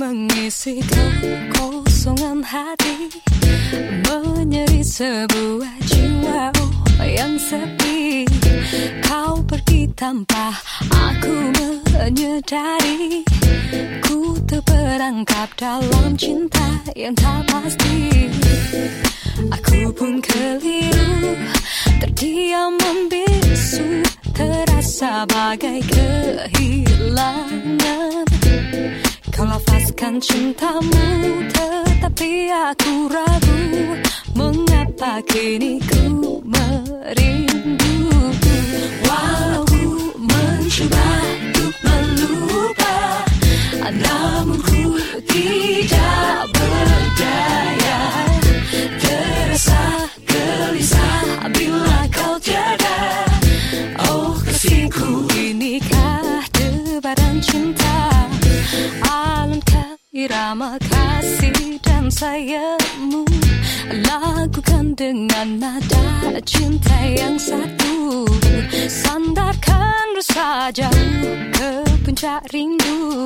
mengisi kekosongan hati Menyeri sebuah jiwa yang sepi? Kau pergi tanpa aku menyadari Ku terperangkap dalam cinta yang tak pasti. Aku pun keliru Terdiam membisu Terasa bagai kehilangan. Kau lafazkan cintamu Tetapi aku ragu Mengapa kini ku kasihku inikah debaran cinta? Irama kasih dan sayangmu. Lakukan dengan nada cinta yang satu. Sandarkan rasa jauh ke puncak rindu.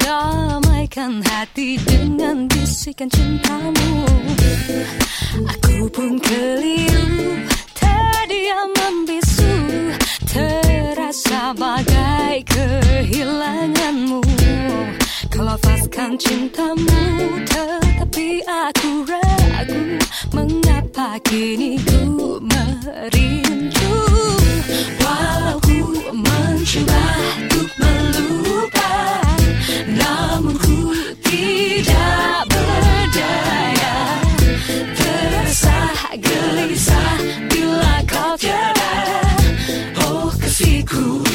Damaikan hati dengan bisikan cintamu. Aku pun keliru kehilanganmu. Kau lafazkan cintamu Tetapi aku ragu Mengapa kini ku merindu. Walau ku mencoba untuk melupa Namun ku tidak berdaya. Terasa gelisah bila kau tiada. Oh kasihku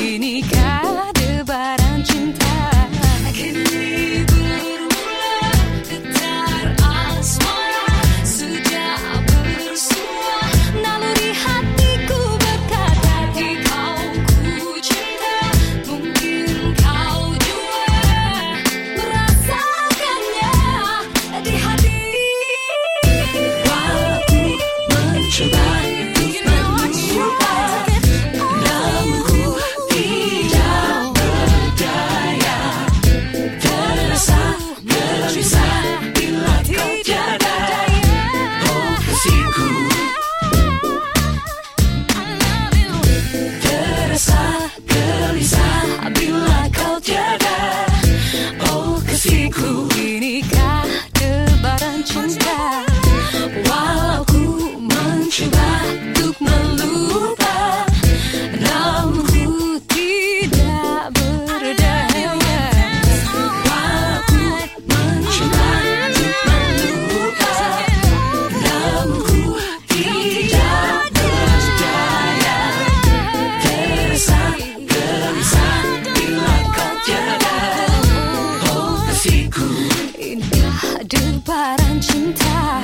sisiku Indah demparan cinta.